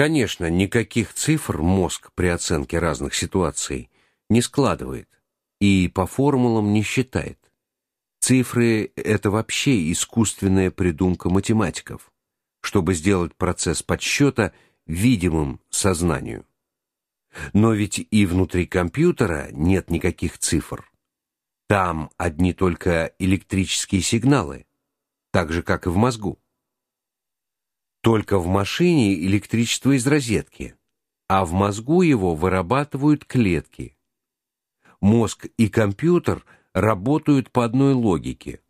Конечно, никаких цифр мозг при оценке разных ситуаций не складывает и по формулам не считает. Цифры это вообще искусственная придумка математиков, чтобы сделать процесс подсчета видимым сознанию. Но ведь и внутри компьютера нет никаких цифр. Там одни только электрические сигналы, так же как и в мозгу. Только в машине электричество из розетки, а в мозгу его вырабатывают клетки. Мозг и компьютер работают по одной логике.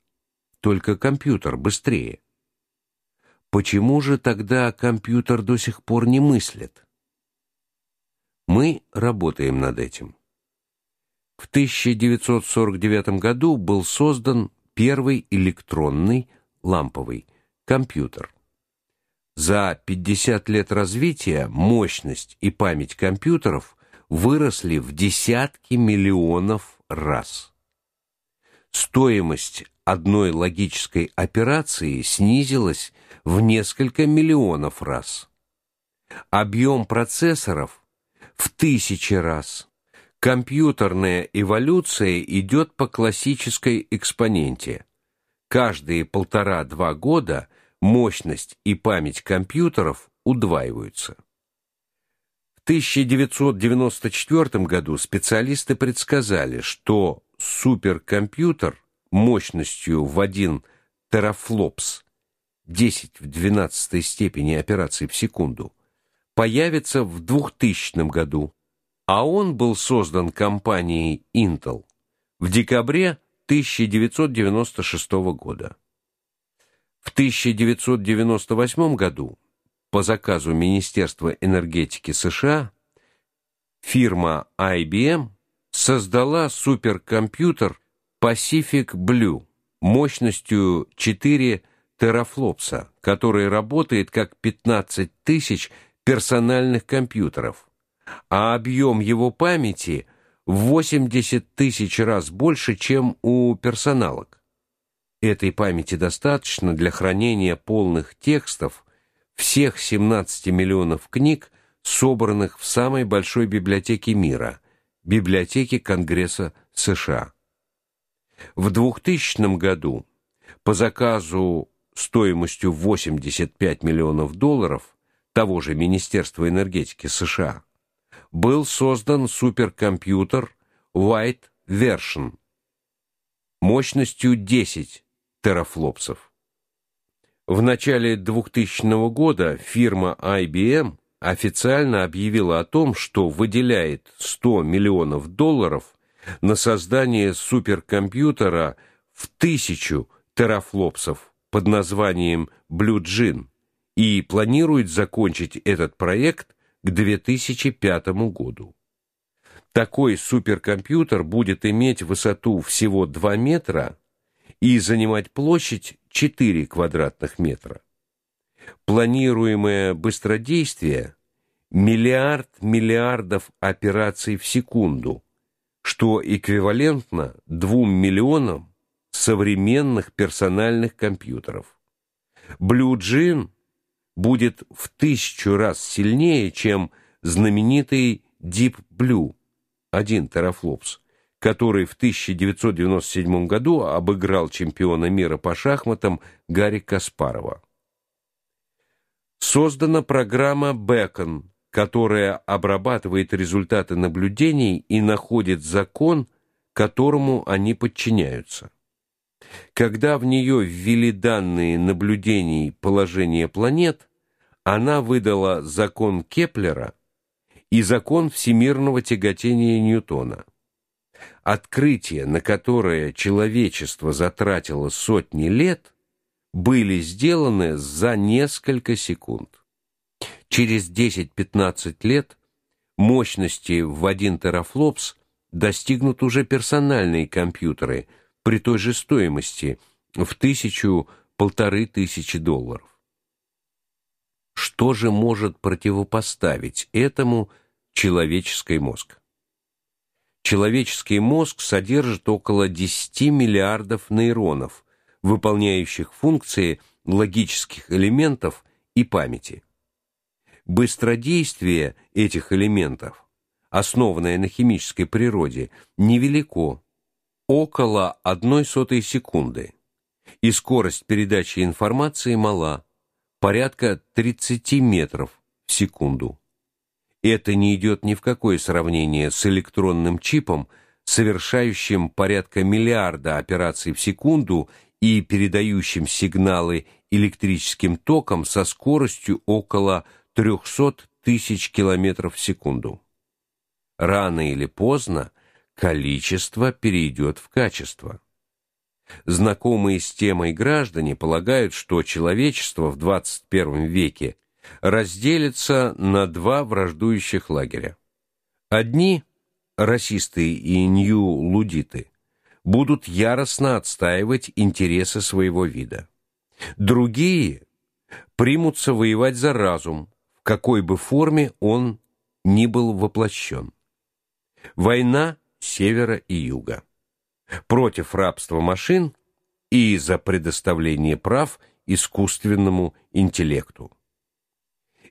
Только компьютер быстрее. Почему же тогда компьютер до сих пор не мыслит? Мы работаем над этим. В 1949 году был создан первый электронный ламповый компьютер. За 50 лет развития мощность и память компьютеров выросли в десятки миллионов раз. Стоимость одной логической операции снизилась в несколько миллионов раз. Объем процессоров в тысячи раз. Компьютерная эволюция идет по классической экспоненте. Каждые полтора-два года мощность и память компьютеров удваиваются. В 1994 году специалисты предсказали, что суперкомпьютер мощностью в 1 терафлопс 10 в 12 степени операций в секунду появится в 2000 году, а он был создан компанией Intel в декабре 1996 года. В 1998 году по заказу Министерства энергетики США фирма IBM создала суперкомпьютер Pacific Blue мощностью 4 терафлопса, который работает как 15 тысяч персональных компьютеров, а объем его памяти в 80 тысяч раз больше, чем у персоналок. Этой памяти достаточно для хранения полных текстов всех 17 миллионов книг, собранных в самой большой библиотеке мира библиотеке Конгресса США. В 2000 году по заказу стоимостью 85 миллионов долларов того же Министерства энергетики США был создан суперкомпьютер White Version мощностью 10 терафлопсов. В начале 2000 года фирма IBM официально объявила о том, что выделяет 100 миллионов долларов на создание суперкомпьютера в тысячу терафлопсов под названием Blue Gene и планирует закончить этот проект к 2005 году. Такой суперкомпьютер будет иметь высоту всего 2 метра и занимать площадь 4 квадратных метра. Планируемое быстродействие миллиард миллиардов операций в секунду, что эквивалентно 2 миллионам современных персональных компьютеров. Gene будет в тысячу раз сильнее, чем знаменитый Deep Blue 1 терафлопс, который в 1997 году обыграл чемпиона мира по шахматам Гарри Каспарова. Создана программа Beacon, которая обрабатывает результаты наблюдений и находит закон, которому они подчиняются. Когда в нее ввели данные наблюдений положения планет, она выдала закон Кеплера и закон всемирного тяготения Ньютона. Открытия, на которые человечество затратило сотни лет, были сделаны за несколько секунд. Через 10-15 лет мощности в 1 терафлопс достигнут уже персональные компьютеры при той же стоимости в тысячу-полторы тысячи долларов. Что же может противопоставить этому человеческий мозг? Человеческий мозг содержит около 10 миллиардов нейронов, выполняющих функции логических элементов и памяти. Быстродействие этих элементов, основанное на химической природе, невелико, около 1/100 секунды. И скорость передачи информации мала, порядка 30 метров в секунду. Это не идет ни в какое сравнение с электронным чипом, совершающим порядка миллиарда операций в секунду и передающим сигналы электрическим током со скоростью около 300 тысяч километров в секунду. Рано или поздно количество перейдет в качество. Знакомые с темой граждане полагают, что человечество в 21 веке разделится на два враждующих лагеря. Одни расисты и нью-лудиты будут яростно отстаивать интересы своего вида. Другие примутся воевать за разум, в какой бы форме он ни был воплощен. Война севера и юга. Против рабства машин и за предоставление прав искусственному интеллекту.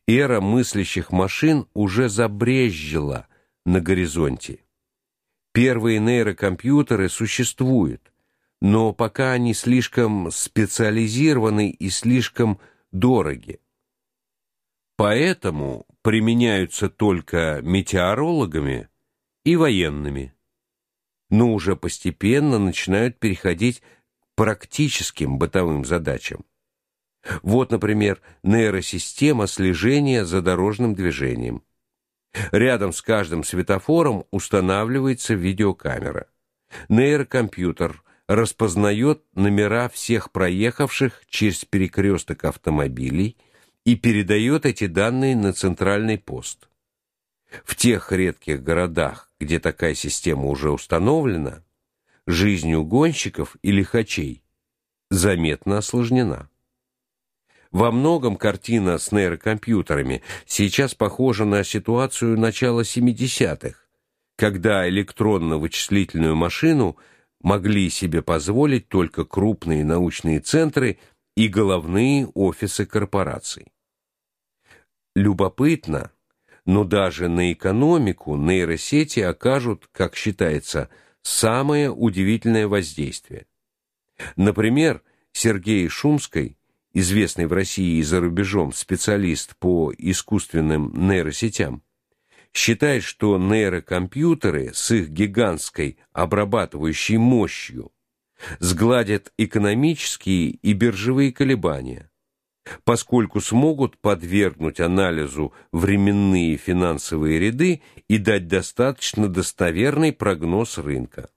Эра мыслящих машин уже забрезжила на горизонте. Первые нейрокомпьютеры существуют, но пока они слишком специализированы и слишком дороги. Поэтому применяются только метеорологами и военными. Но уже постепенно начинают переходить к практическим бытовым задачам. Вот, например, нейросистема слежения за дорожным движением. Рядом с каждым светофором устанавливается видеокамера. Нейрокомпьютер распознает номера всех проехавших через перекресток автомобилей и передает эти данные на центральный пост. В тех редких городах, где такая система уже установлена, жизнь угонщиков и лихачей заметно осложнена. Во многом картина с нейрокомпьютерами сейчас похожа на ситуацию начала 70-х, когда электронно-вычислительную машину могли себе позволить только крупные научные центры и головные офисы корпораций. Любопытно, но даже на экономику нейросети окажут, как считается, самое удивительное воздействие. Например, Сергей Шумской известный в России и за рубежом специалист по искусственным нейросетям, считает, что нейрокомпьютеры с их гигантской обрабатывающей мощью сгладят экономические и биржевые колебания, поскольку смогут подвергнуть анализу временные финансовые ряды и дать достаточно достоверный прогноз рынка.